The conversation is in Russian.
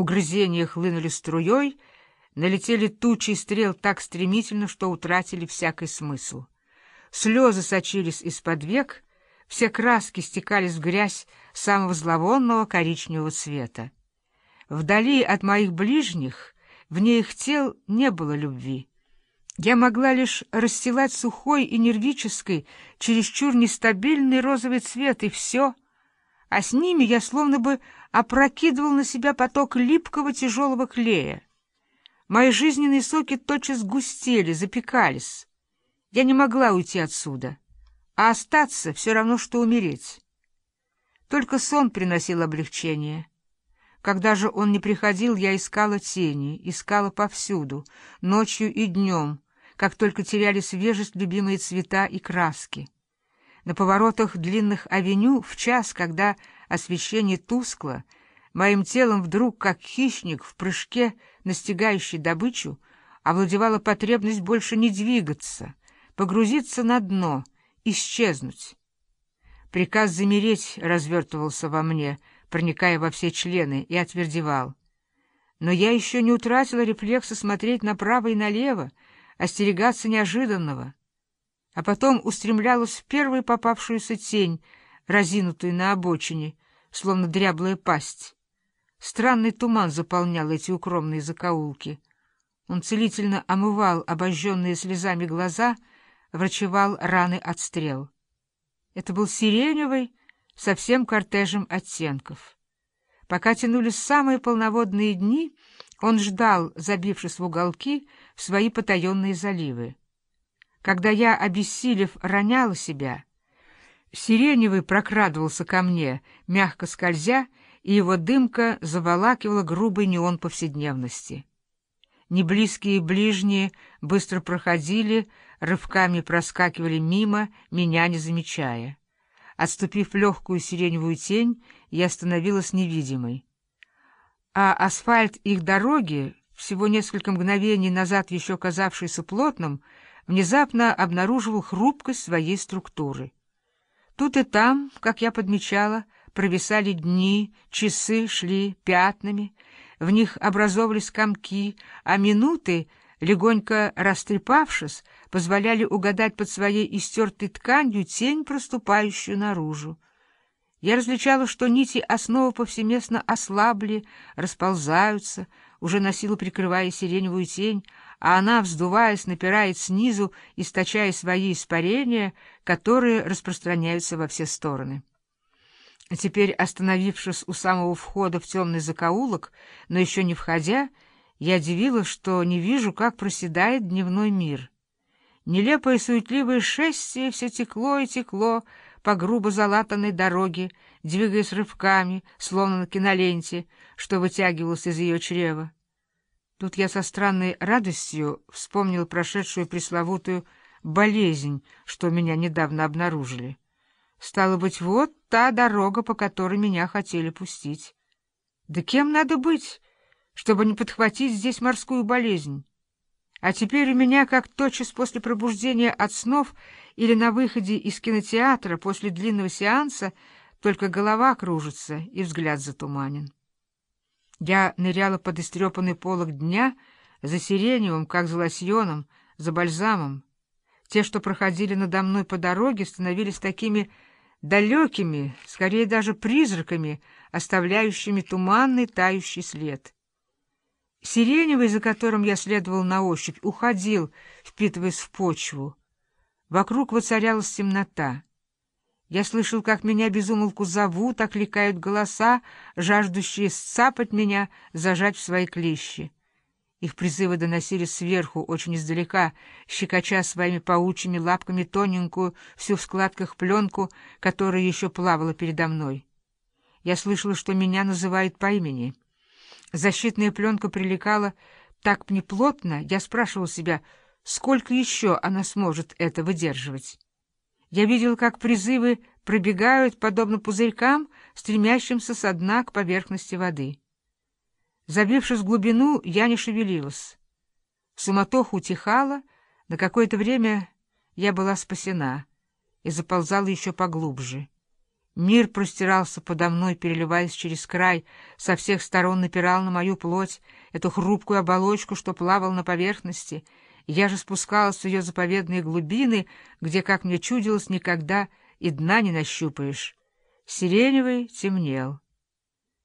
Угрызения хлынули струей, налетели тучи стрел так стремительно, что утратили всякий смысл. Слезы сочились из-под век, все краски стекались в грязь самого зловонного коричневого цвета. Вдали от моих ближних, вне их тел, не было любви. Я могла лишь расстилать сухой и нервический, чересчур нестабильный розовый цвет, и все. А с ними я словно бы опрокидывал на себя поток липкого тяжелого клея. Мои жизненные соки тотчас густели, запекались. Я не могла уйти отсюда, а остаться все равно, что умереть. Только сон приносил облегчение. Когда же он не приходил, я искала тени, искала повсюду, ночью и днем, как только теряли свежесть любимые цвета и краски. На поворотах длинных авеню в час, когда освещение тускло, моим телом вдруг, как хищник в прыжке, настигающий добычу, овладевала потребность больше не двигаться — погрузиться на дно, исчезнуть. Приказ замереть развертывался во мне, проникая во все члены, и отвердевал. Но я еще не утратила рефлекса смотреть направо и налево, остерегаться неожиданного. А потом устремлялась в первую попавшуюся тень, разинутую на обочине, словно дряблая пасть. Странный туман заполнял эти укромные закоулки. Он целительно омывал обожженные слезами глаза — врачевал раны от стрел. Это был сиреневый со всем кортежем оттенков. Пока тянулись самые полноводные дни, он ждал, забившись в уголки, в свои потаенные заливы. Когда я, обессилев, роняла себя, сиреневый прокрадывался ко мне, мягко скользя, и его дымка заволакивала грубый неон повседневности. Неблизкие и ближние быстро проходили, рывками проскакивали мимо, меня не замечая. Отступив легкую сиреневую тень, я становилась невидимой. А асфальт их дороги, всего несколько мгновений назад еще казавшийся плотным, внезапно обнаруживал хрупкость своей структуры. Тут и там, как я подмечала, провисали дни, часы шли пятнами, в них образовывались комки, а минуты, легонько растрепавшись, позволяли угадать под своей истертой тканью тень, проступающую наружу. Я различала, что нити основы повсеместно ослабли, расползаются, уже на силу прикрывая сиреневую тень, а она, вздуваясь, напирает снизу, источая свои испарения, которые распространяются во все стороны. Теперь, остановившись у самого входа в темный закоулок, но еще не входя, я удивилась, что не вижу, как проседает дневной мир. Нелепое суетливое шествие все текло и текло по грубо залатанной дороге, двигаясь рывками, словно на киноленте, что вытягивалось из ее чрева. Тут я со странной радостью вспомнил прошедшую пресловутую болезнь, что меня недавно обнаружили. Стало быть, вот та дорога, по которой меня хотели пустить. Да кем надо быть, чтобы не подхватить здесь морскую болезнь? А теперь у меня, как тотчас после пробуждения от снов или на выходе из кинотеатра после длинного сеанса, только голова кружится и взгляд затуманен. Я ныряла под истрепанный полог дня за сиреневым, как за лосьоном, за бальзамом. Те, что проходили надо мной по дороге, становились такими далекими, скорее даже призраками, оставляющими туманный тающий след. Сиреневый, за которым я следовал на ощупь, уходил, впитываясь в почву. Вокруг воцарялась темнота. Я слышал, как меня безумолку зовут, окликают голоса, жаждущие сцапать меня, зажать в свои клещи. Их призывы доносились сверху, очень издалека, щекоча своими паучьими лапками тоненькую, всю в складках пленку, которая еще плавала передо мной. Я слышала, что меня называют по имени. Защитная пленка прилегала так неплотно, я спрашивал себя, сколько еще она сможет это выдерживать. Я видел, как призывы пробегают, подобно пузырькам, стремящимся со дна к поверхности воды. Забившись в глубину, я не шевелилась. Суматоха утихала, на какое-то время я была спасена и заползала еще поглубже. Мир простирался подо мной, переливаясь через край, со всех сторон напирал на мою плоть, эту хрупкую оболочку, что плавал на поверхности. Я же спускалась в ее заповедные глубины, где, как мне чудилось, никогда и дна не нащупаешь. Сиреневый темнел.